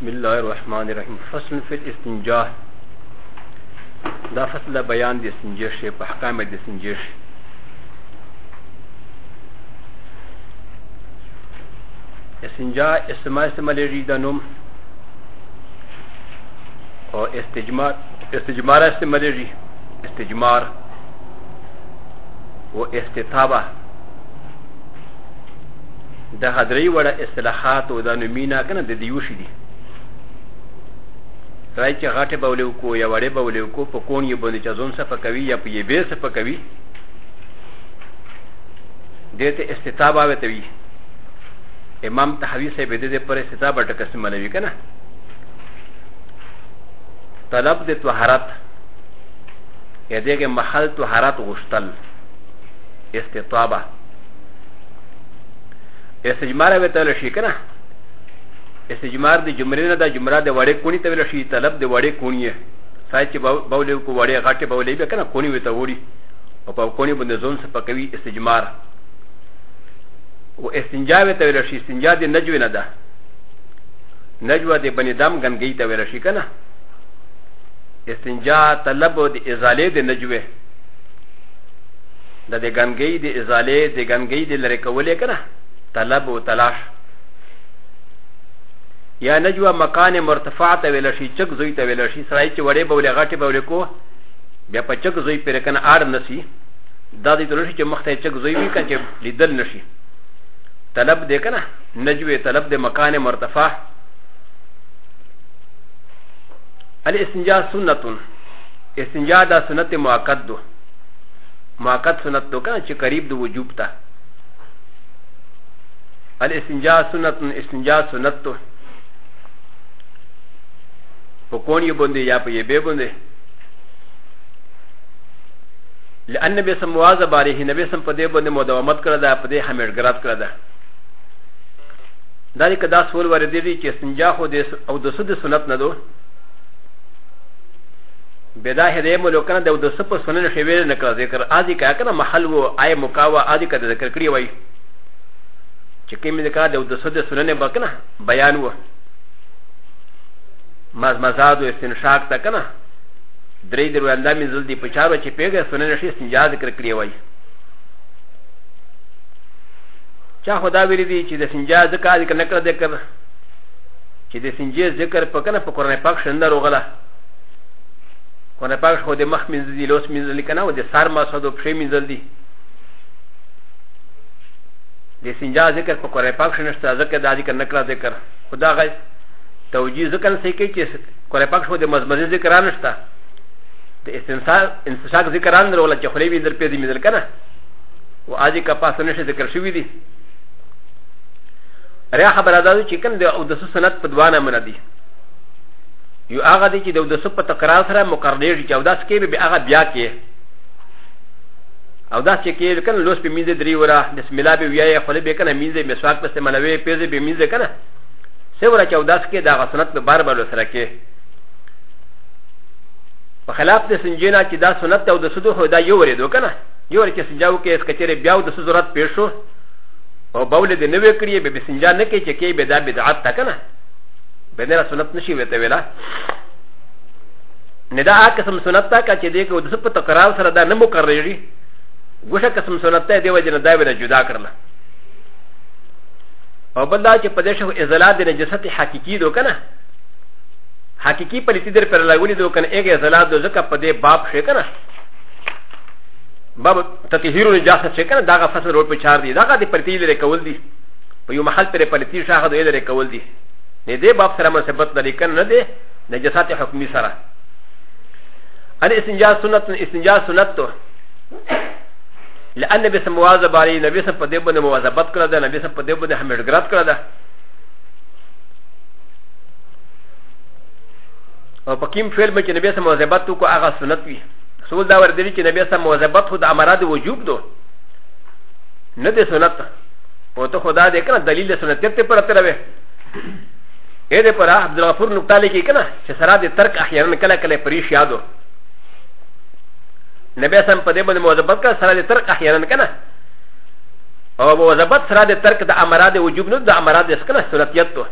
بسم الله الرحمن الرحيم فصل في الاستنجاء دا فصل بیان د استنجاء شی په احکام د استنجاء شی استنجاء استماع استعمالیږي د نوم او استجمار استجمار استعمالیږي استجمار و استطابه د غدري وړه اصلاحات او د نومینا کنه د دیوشي دي راي چې غټه بولې کو یا وړې بولې کو په کون یې باندې چې ځون صفه کوي یا په یې به صفه کوي دته استطابه وته وي امام تحوی صاحب د دې پر استطابه ټکسم لوي کنه طلب د طهارت ي د ه محل طهارت غوښتل استطابه استجمار به تل شي کنه استجمار د جمرې نه د جمره د وړې کونی ته ویل شي طلب د وړې کونی سای چې بولې کو وړې غټه بولې به کنه کونی وته وړي او په کونی باندې ځون څه پکوي استجمار و استنجا به تل شي استنجا د نجوې نه ده نجوه د بنی دم غنګي ته ویل شي کنه استنجا طلب د ازالې د نجوې د د ګنګۍ د ازالې د ګنګۍ د لرې کولې کنه طلب او تلاش یا نجوه مکان مرتفع ته ویل شي چک زوی ته ویل شي سړی چې وړې بولې غټې بولې کو بیا په چک زوی پرې کنه آر نسی دا دې تلل شي چې مخته چک زوی وي کنه چې لیدل نشي طلب دې کنه نجوه طلب دې مکان مرتفع الاستنجا سنت استنجا دا سنت مؤکد دو مؤکد سنت دو کنه چې قریب د وجوب ته الاستنجا سنت استنجا سنت دو په کون یې باندې یا په یې به باندې لأن نبي سم واظب عليه نبي سم په دې باندې مداومت کړه دا په دې حمیړګرات کړه ده دا دې که دا سول وردېږي چې استنجا خو د او د سود سنت نه دو به دا هدې ملو کنه د او د سپ سنن شی ویل نه کړ ذکر ادي کا کنه محل وو آی مکاوا ادي کا ذکر کړی وای چې کوم ذکر د او د سود سنن به کنه بیان وو مز مزاد او استنشاق تا کنه درې درو اندامي زل دی په چارو چې پیګه سنن شی استنجا ذکر کړی وای چا خدا ویلی دی چې د سنجا ذکر ذکر نه کړ ذکر چې د سنجې ذکر په کنه په قرآن پاک شنه روغله قرآن پاک خو د مخ منځ دی لوس منځ لیکنه او د سار ما سودو پښې منځ دی د سنجا ذکر په قرآن پاک شنه شته ذکر د ذکر نه کړ ذکر خدا غي توجیه ذکر سې کوي چې قرآن پاک خو د مزمزه ذکر نه شته د استنساق ذکر نه روغله چې خلې وینځل پې دی منځ کنه و ا د ي ک ا ف ا س ن ش ذکر شوي دي ريا خبره ده چې کوم د او د سنت په دوانه من دي یو هغه دي چې د د سو په تکرار سره مقرر چې او داس کې به هغه بیا کې او داس چې کې کنه لوس په مینځ درې ورا بسم الله به ویای خپل به کنه مینځ مسواک په استعمالوي پیځ به مینځ کنه سوره چې او داس کې دا سنت په بار بار سره کې په خلاف د سنجینا چې دا سنت او د سدو هدا یو ورې دو کنه یو ورکه سنجا وکړي اس کچره بیا د څه ضرورت پیښ شو او بول دې نه وکړي به به سنجا نه کوي چې کې به دا بدعت تا کنه به نه سنت نشي وته ویلا نه دا قسم سنت تا کا چې دې کو د څه په تکرار سره دا نه مکرري ګوشه قسم سنت ته دی وجه نه دا ویل جدا کړل او بل دا چې په دې شو ازلات د نجست حقيقي دو کنه حقيقي پلیتی در پر لګولې دو کنه اګه ازلات دو ځکه په دې باب شي کنه باب تطهير النجاسة شكرا داغا فصل رول بشار دي داغا دي پرتي لري كول دي ويو محل پر پرتي شاخ دو لري كول دي ندي باب سرا منسبت لري كن ندي نجاسات حكمي سرا أن استنجاء سنة استنجاء سنة لأن نبي سم مواظب عليه نبي سم قد يبنى مواظبات كلا ده نبي سم قد يبنى حمد قرات كلا ده او په کوم فعل باندې نبی سم مواظبت وکړو هغه سنت وي سول دا وردلی چې نبی سم مواظبت خو د امراد وجوب دو نه د سنت او ته خدا دې کنه دلیل د سنت ته پر تر وې اې دې پر عبد الغفور نقطه لیکي کنه چې سره د ترک احیانا کله کله پریش یادو نبی سم په دې باندې مواظبت کړ سره د ترک احیانا کنه او مواظبت سره د ترک د امراد وجوب نه د امراد اس کنه سنتیت ته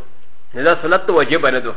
نه دا سنت واجب نه دوه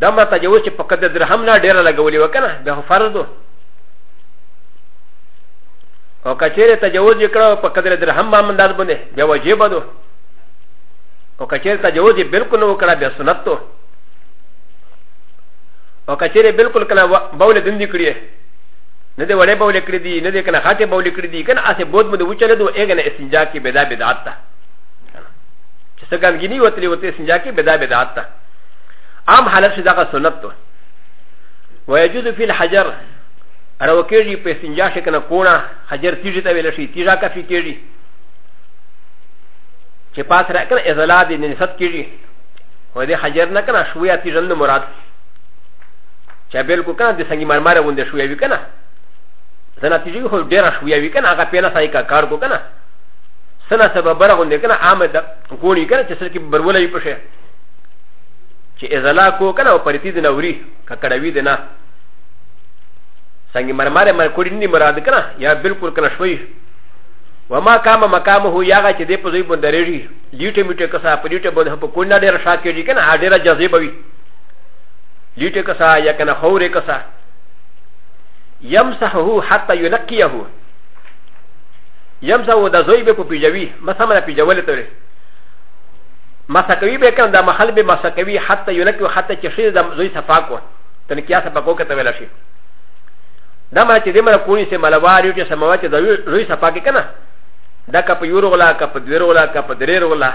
دا ما تجاوز چې په قدر درهم نه ډېره لګولې وکنه بیا خو فرض دو او کچېره تجاوز یې کړو په قدر درهم ما منداز باندې بیا واجب دو او کچېره تجاوز یې بالکل نه وکړه بیا سنت دو او کچېره بالکل کنه بول دندې کړی نه دې وړې بول کړې دي نه دې کنه خاطه بول کړې دي کنه اسه بود مده وچلې دو اګنه استنجا کې بدا بدعت ته چې څنګه ګنی وتلې وته استنجا کې بدا بدعت ته عام حالت شي دغه سنت ته ويجوز في الحجر روكيجي په سنجا شي کنه کونه حجر تیږي ته ویل شي تیږه کافي کیږي چې پاس را کنه ازلا دي نسبت کیږي و دې حجر نه کنه شویا تیږه نه مراد چې بالکل کنه د سنگي مرمر وند شویا وی کنه زنا تیږي خو ډیره شویا وی کنه هغه پیله سای کا کار کو کنه سنا سبب برغون دې کنه عامه د کونی کنه چې سر کې برولې پشه چې ازلا کو کنه او پرتی دې نه وری ککړوي دې نه څنګه مرمره مر کوړی نه مراد کنه یا بالکل کنه شوي وما قام مقامه یاغه چې دې په ځای باندې ریږي لیټه میټه کسا په لیټه باندې په کونه ډیر شا کېږي کنه ډیره جذبه وي لیټه کسا یا کنه خورې کسا يمسحه حتى ينقيه يمسحه د زوی به په پیجوي مثلا پیجولې تورې مسکوي به کنه دا محل به مسکوي حتی یونکو حتی چې شي د زوی صفا کو تنکیا صفا کو کته ویل شي دا ما چې د مر کونی سه ملوار یو چې سموا چې د زوی صفا کې کنه دا کپ یور غلا کپ دویر غلا کپ دریر غلا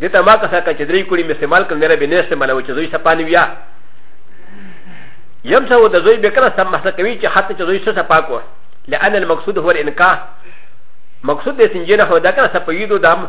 دته ما کسا کچ درې کونی مې استعمال کړ نه به نه استعمال و چې زوی صفا نه ویا يم سو د زوی به کنه سم مسکوي چې حتی چې زوی سره صفا کو لأن المقصود هو الانکاح مقصود د سنجنه هو دا کنه صفا یو دام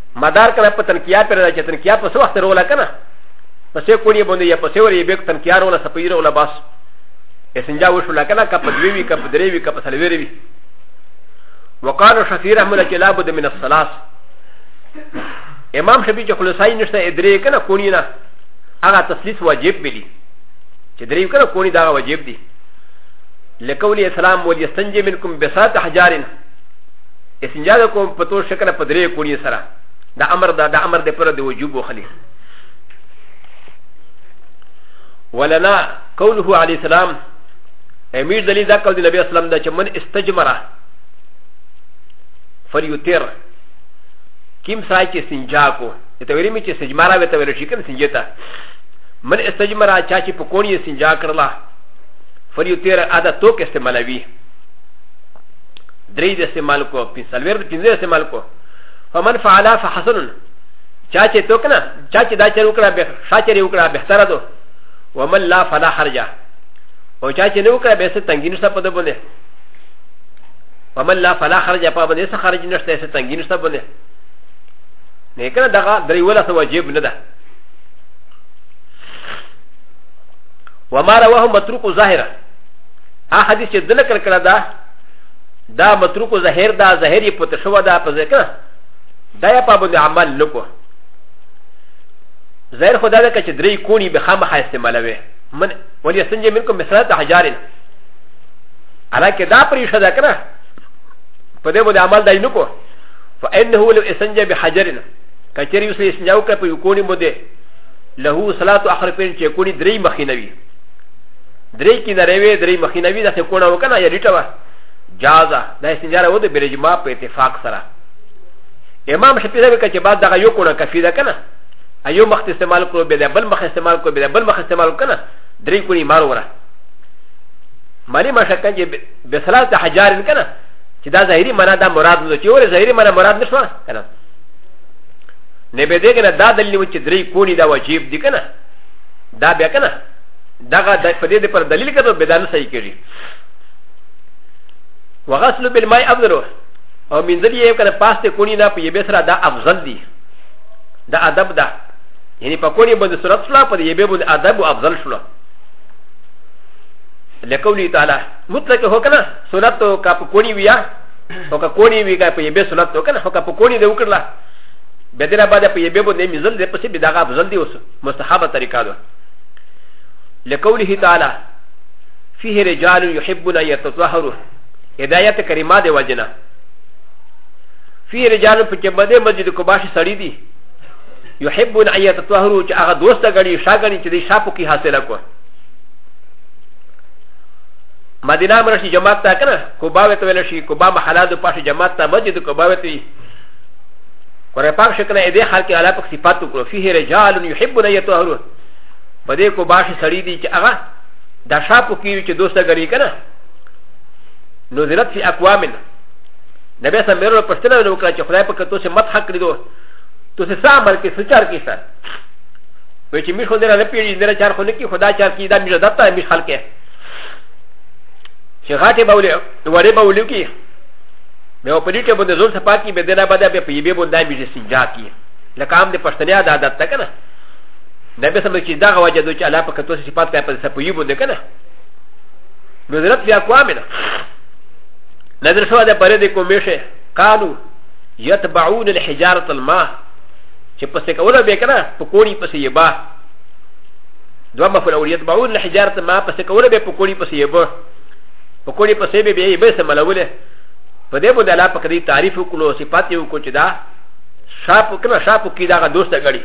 مدار کنه په تنکیا پر راځي تنکیا په څه وخت رولا کنه په څه کوړی باندې یا په څه ورې بیک تنکیا رولا سپیره ولا باس اسنجا وشو لا کنه کپ دوی وی کپ درې وی کپ سلویری وی وقال شفیع رحمه الله لا بد من الصلاه امام شفیع چې خلاصای نشته ادرې کنه کونی نه هغه تسلیث واجب بلی چې درې کنه کونی دا واجب دی لکولی اسلام وليستنجي منكم بسات حجارنا اسنجا د کوم په تو شکل په درې کونی سره دا امر دا دا امر د پر د وجوب وخلی ولنا قوله عليه السلام امیر دلیل دا قول د نبی اسلام دا چې من استجمره فلیوتر کیم سای چې سنجا کو ته ویری می چې سجمارا وته ویل شي کنه سنجتا من استجمرا چا چې په کونی سنجا کړلا فلیوتر ادا توک استعمالوي درې د استعمال کو په سلویر د پنځه استعمال کو فمن فعل فحسن چا چې تو کنه چا چې دا چر وکړه به شاچر وکړه به تر دو ومن لا فلا خرج او چا چې نو وکړه به څه تنګی نشته په دبونه ومن لا فلا خرج په باندې څه خرج نشته څه تنګی نشته بونه نه کنه دغه درې ولا څه واجب نه ده وما رواه متروك ظاهره ا حدیث چې دل کړ کړه دا دا متروک ظاهر دا ظاهر یې پته شو دا په ځکه دا یا په باندې عمل لکو ظاهر خدا دا چې درې کونی به خامخا استعمالوي من ولې سنجې منکم مثلات حجارن حالانکه دا پرې شدا کړه په دې باندې عمل دای نکو فانه لو اسنجا بحجرن کچری یو سې اسنجاو کړ په یو کونی باندې له صلات اخر پین چې کونی درې مخینوي درې کې نه روي درې مخینه وي داسې کونه وکنه یا ریټه وه جازه دا استنجاره و د برجما په اتفاق سره امام شفیع صاحب که چې بعد دغه یو کونه کفی ده کنه ایو مخ استعمال کړو به د بل مخ استعمال کړو به د بل مخ استعمال کنه درې کونی مار وره مالی مشکل چې به صلات حجار کنه چې دا ظاهری معنا دا مراد نه چې ور ظاهری معنا مراد نشو کنه نه به دې کنه دا دلیل و چې درې کونی دا واجب دي کنه دا بیا کنه دغه د په دې پر دلیل کړو بدن صحیح کړي وغسل بالماء افضل او من ذل یې کنه پاس ته کونی نه په یبه سره دا افضل دی دا ادب ده یعنی په کونی باندې صورت شلا په یبه باندې ادب او افضل شلا لکولی تعالی مطلق هو کنه صورت کا په کونی ویا او کا کونی وی کا په یبه صورت تو کنه هو کا په کونی دی وکړه بدره باندې په یبه باندې مزل دې پسې بداغه افضل دی اوس مستحبه طریقه ده لقوله تعالى فيه رجال يحبون ان يتطهروا هدايه كريمه دي وجنه فيه رجال فكبده مسجد كباشي سري دي يحبون ان يتطهروا چې هغه دوسته غړي شاګړي چې د شاپو کې حاصله کو مدینه مرشي جماعت تا کنه کوبا وته ویل شي کوبا محله د پاشه جماعت تا مسجد کوبا وته قرآن پاک شکل اې دې حال کې الله پاک صفات وکړو فيه رجال يحبون ان يطهروا په دې کو باشي سړی دی چې هغه د شاپو کې چې دوسته غړي کنه نزلت في اقوام نبي سم ميرو پښتنه نو کړ چې خدای پاک تو سه مت حق لیدو تو سه سا عمل کې سچار کې سر وې چې مې خو دې نه پیړي دې چار خو نه کې خدا چار کې دا مې دتا مې خلک چې غاټه بولې وړې بولې کې ن او په دې ټه باندې ځول څه پاکي به دنه بده به په یبه باندې به استنجا کی لکه عام د پښتنې عادت ته کنه دا به سم چې دا غواجه دوی چې الله په کتو صفات کوي په سپوی باندې کنه نو درت بیا کوامه نه نظر شو ده پرې د کومشه قالو يتبعون الحجاره الماء چې پسې کوله به کنه په کوړی پسې یبا دوه مفعول اول يتبعون الحجاره الماء پسې کوله به په کوړی پسې یبا په کوړی پسې به به یې به سملوله په دې باندې الله پاک دې تعریف وکړو صفات یې وکړو چې دا شاپ کنه شاپ کې دا دوست غړي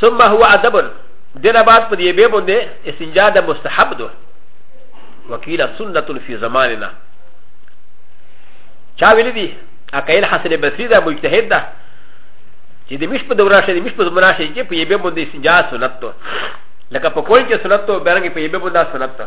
ثم هو ادب دنا بعد په دې به باندې استنجا د مستحب دو وکیل سنت فی زماننا چا ویل دي اکیل حسن بصری دا مجتهد ده چې د مش په دوره شې د مش په زمانه شې چې په یبه باندې استنجا سنت دو لکه په کول کې سنت دو بیرنګ په یبه باندې سنت دو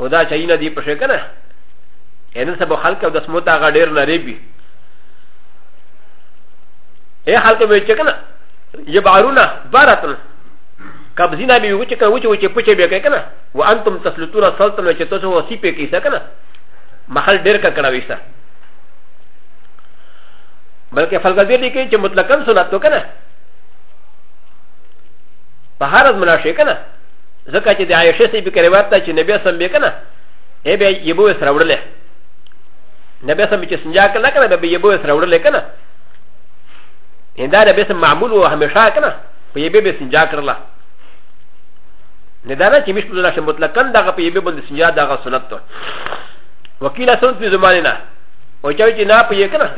او دا چای نه دی په شي کنه ان سبا خلک او د سموت هغه ډیر نری بي اے خلک به چې کنه یبعرونه بارتن قبضینا به وچ کنه وچ وچ پچې به کنه وانتم تسلطون سلطنه چې تاسو وسی په کیسه کنه محل ډیر کا کړه ویسته بلکې فلګزې دي کې چې مطلقاً سنت تو کنه په هر از مناشې کنه ځکه چې د عائشه سي په روایت ته چې نبی سم به کنه ای به یبو سره وړل نبی سم چې سنجا کله کنه به یبو سره وړل کنه انده نبی سم معمول و همیشه کنه په یبه به سنجا کړل نه دا نه چې مش په لاشه مطلقاً دغه په یبه باندې سنجا دغه سنت ته وکیل سنت په زمانه نه او چې نه په یې کنه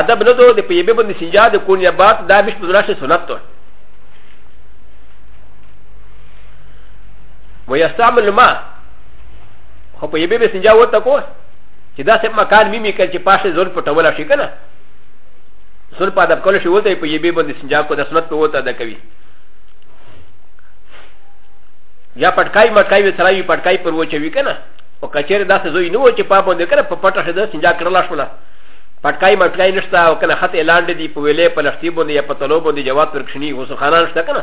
ادب نه دوه د په یبه باندې سنجا د کون یا بات دا مش په لاشه سنت ته ويستعمل ما خو په يبه به سنجا ورته کو چې دا سم مکان ميمي کړ چې پاشه زول پټول شي کنه زول په ادب کول شي وته په يبه باندې سنجا کو د سنت په وته د کوي یا پټکای مټکای وی سړی پټکای پر وچوي کنه او کچیر دا څه زوی نو چې په باندې کنه په پټه شده سنجا کړل شول پټکای مټکای نشته او کنه خط اعلان دی په ویلې په لښتي باندې یا په تلو باندې جواب ورکښنی غوسه خانان شته کنه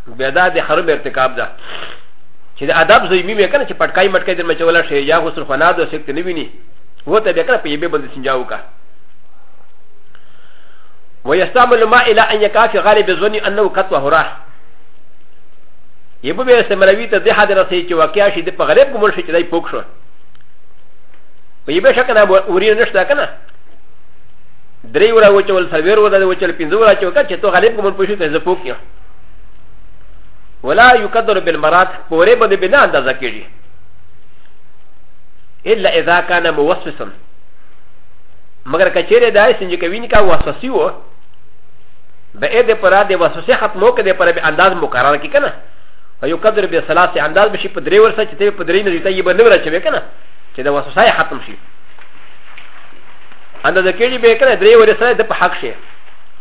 بیا دا د حرم ارتکاب ده چې د ادب زویمی مې کنه چې پټکای مټکای در مچولا شي یا غسل خنا دو سکت نه ویني و ته به کنه په یبه باندې سنجا وکا ويستعمل ما الى ان يكافي غالب الظن انه قد وهراه یبه به استعمالوي ته ده حاضر سي چې واقعیا شي د په غلب ګمل شي چې دای پوک شو په یبه شکنه ورین نشته کنه درې ورا وچول سلویر ودا وچول پنځه ورا چې وکړه چې تو غالب ګمل پوښي ته زپوک یو ولا يقدر بالمرات پورې باندې بنا اندازه کېږي الا اذا كان موسوسا مګر کچېره دا سنج کوي نه کا وسوسي وو به اې د پرا د وسوسه ختمو کې د پرا به انداز مقرر کی کنه او یو قدر به ثلاثه انداز بشي په درې ورسره چې ته په درې نه دیته یې به نه ورچوي کنه چې د وسوسه ختم شي اندازه کېږي به کنه درې ورسره د په حق شي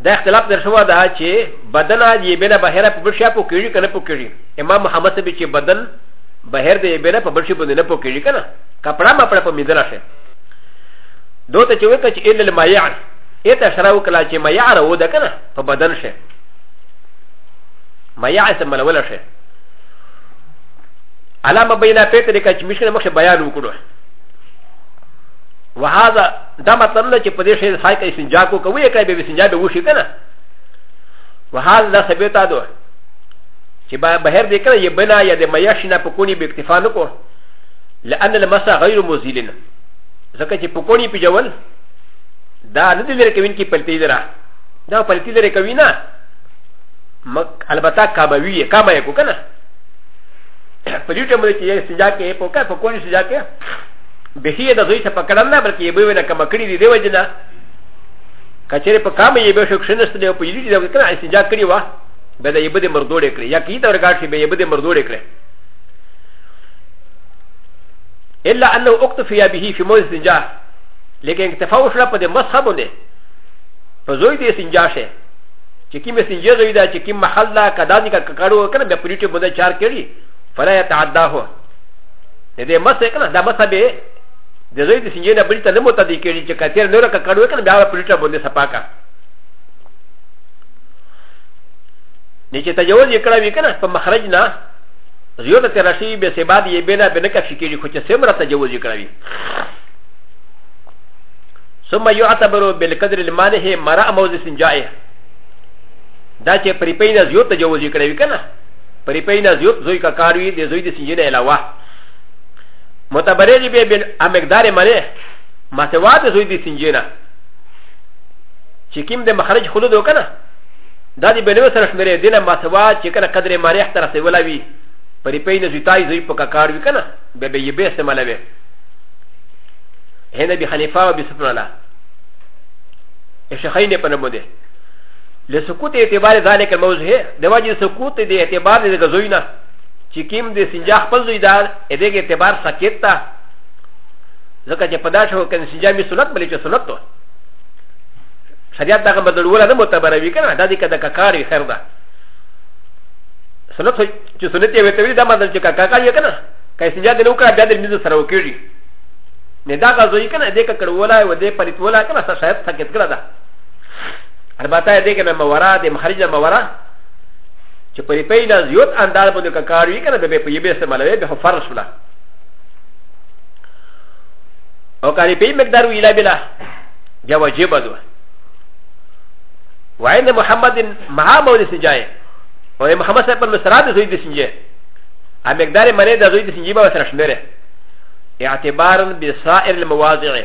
دا اختلاف در شوه دا چې بدن د یې بېله بهره په بل شي په کېږي که نه په کېږي امام محمد صاحب چې بدن بهر د یې بېله په بل شي باندې نه په کېږي که نه کپړه مپړه په میدله شي دو ته چې وکړه چې الا المایع ا ت ش ر ا و ک ل ا چ م ي ع ر و د ک ن ا ف ب د ن ش م ي ع س م ل و ل ش على ما بين ا ف ت ر ك ا چ مشكله مخش بيان وكره وهذا دا مطلب ده چې په دې شی سای کې سنجا کو کوي کړي به سنجا به وشي کنه وحال دا ثبت ده چې بهر دې کړي بنا یا د میاشنا په کونی به اکتفا نه کو لأن المسا غير مزيلنا ځکه چې په کونی پیجول دا نه دې لري کوي کې پلتې درا دا پلتې لري کوي نه البته کابوی کابه یې کو کنه په دې ټیم کې سنجا کې په کار په کونی سنجا کې به هي د زوی څخه پکړل نه بلکې به ونه کم کړی دی دی وجنه کچره په کام یې به شو کښنست دی په یوه دی کنه استنجا کړی و به د یبه د مردوړ کړی یا کی تر ګاټ شي به یبه د مردوړ کړی الا انه اكتفي به في موز استنجا لیکن اکتفا وشله په د مصحب نه په زوی دی استنجا شه چې کی مې استنجا زوی دا چې کی محل دا کدا دي کړو کنه به پریټه بده چار کړی فلا يتعداه د دې مسه کنه دا مسه به د زوی د سنجې نه بل ته نه مو تدې کېږي چې کتیر نور کا کړو کنه بیا په لیټر باندې سپاکا نه چې تجاوز یې کړو کنه په مخرج نه زیو ته راشي به سبا دې بنا به نه کفي کېږي خو چې سمره تجاوز یې کړو ثم يعتبر بالقدر المانه مرأ موز سنجائه دا چې پرې پېنه زیو تجاوز یې کړو کنه پر پی نه زیوت زوی کا کار وی د زوی د سنجین علاوه متبرری به بل امقدار منه ما سوا د زوی د سنجینا چې کیم د مخرج خلود وکنه دا د بنو سره شمیرې دینه ما سوا چې کنه قدر مریح تر سه ولا وی پر پی نه زیتای زوی په کار وی کنه به به یې به استعماله وی هنه به حنیفه او به سفر الله شخینه په نمونه لسکوت اعتبار ذالک الموضوع د وجه سکوت د اعتبار د غزوی نه چې کیم د سنجا خپل زوی دا د اعتبار سکت تا ځکه چې په داسې وخت کې سنجا می سنت بلې چې سنت ته شریعت دغه بدلول نه متبروي کنه دا دې کده ککاري خیر ده سنت چې سنت یې وتوی دا مدل چې ککا یې کنه کای سنجا د نوکا بیا د میز سره وکړي نه دا غزوی کنه دې ککړولا و دې پلیتولا کنه سره شاید سکت کړه ده البته دې کنه مورا دې مخرج نه مورا چې په دې پیدا زیات انداز باندې کار وی کنه به په یبه استعمالوي به فرض ولا او کاری په مقدار ویلا بلا بیا واجب ده وعند محمد مع مولى سجاي او محمد صاحب المسراد زوی د سنجه ا مقدار منه د زوی د سنجه به سره شمره اعتبارا بسائر المواضع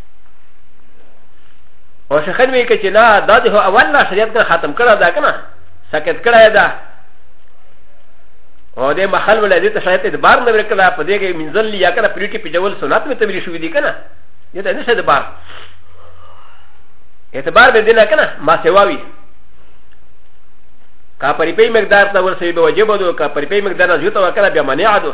او شخن وی که چې نه دا د اول نه شریعت کنه ختم کړه دا کنه سکت کړه دا او د محل ولا دې ته شریعت د بار نه ورکړه په دې کې منزل لیا کنه پریټي په جوول سنت مې تبلی شو دي کنه دې ته نشه د بار اعتبار به دې نه کنه ما سواوي کا پری په مقدار ته ورسې به واجب دو کا پری په مقدار نه زیاته وکړه بیا منع دو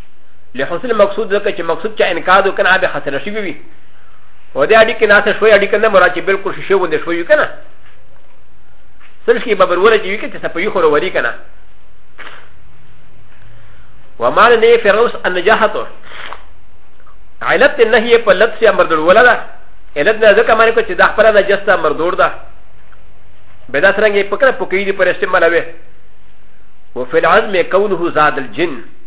لحسن مقصود ځکه چې مقصود چې انکار وکړ هغه خسره شي وي و د اړیکې نه څه شوی اړیکه نه مراد چې بالکل شیشه وندې شوی وي که نه سل شي به بروره چې وي که چې څه په یو خورو وري که نه وما لني فروس النجاحته علت النهي په لط سي امر درولا ده علت نه ځکه معنی کو چې د خپل نجس ته امر دور ده به دا څنګه پکړه پکې دي پر استعمالوي وفي العزم كونه زاد الجن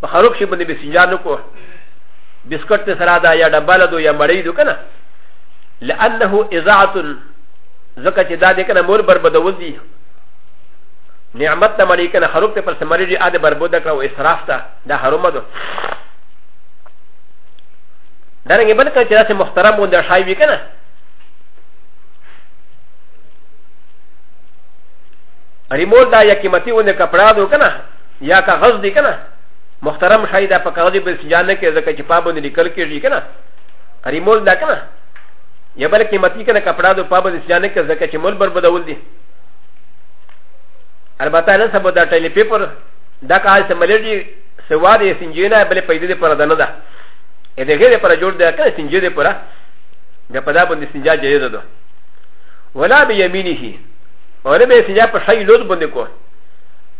په خروب شي باندې به سنجار نه کو بسکټ ته سره دا یا ډباله دو یا مړی دو کنه لانه اذاعه زکه چې دا دې کنه مور بربدول دي نعمت ته مړی کنه خروب ته پر سمری دي اده بربود کړه او اسراف ته دا حرام ده دا رنګ بل کړه چې داسې محترم وند شای وی کنه ریموټ دا یا قیمتي وند کپڑا دو کنه یا کاغذ دی کنه محترم شاید په کاغذ به سنجا نه کې ځکه چې پابند لیکل کېږي کنه ریمول دا کنه یا بل قیمتي کنه کپڑا د پابند سنجا نه کې ځکه چې مول بر بدول دي البته نه سبا دا ټیلی پیپر دا کال څه ملېږي سوا دې سنجینا بل پیدا دې پر دنه ده ا د غیر پر جوړ ده کنه سنجې دې پر بیا په دا باندې سنجا جایز ده ولا به یمینه ولا به سنجا په شای لود باندې کو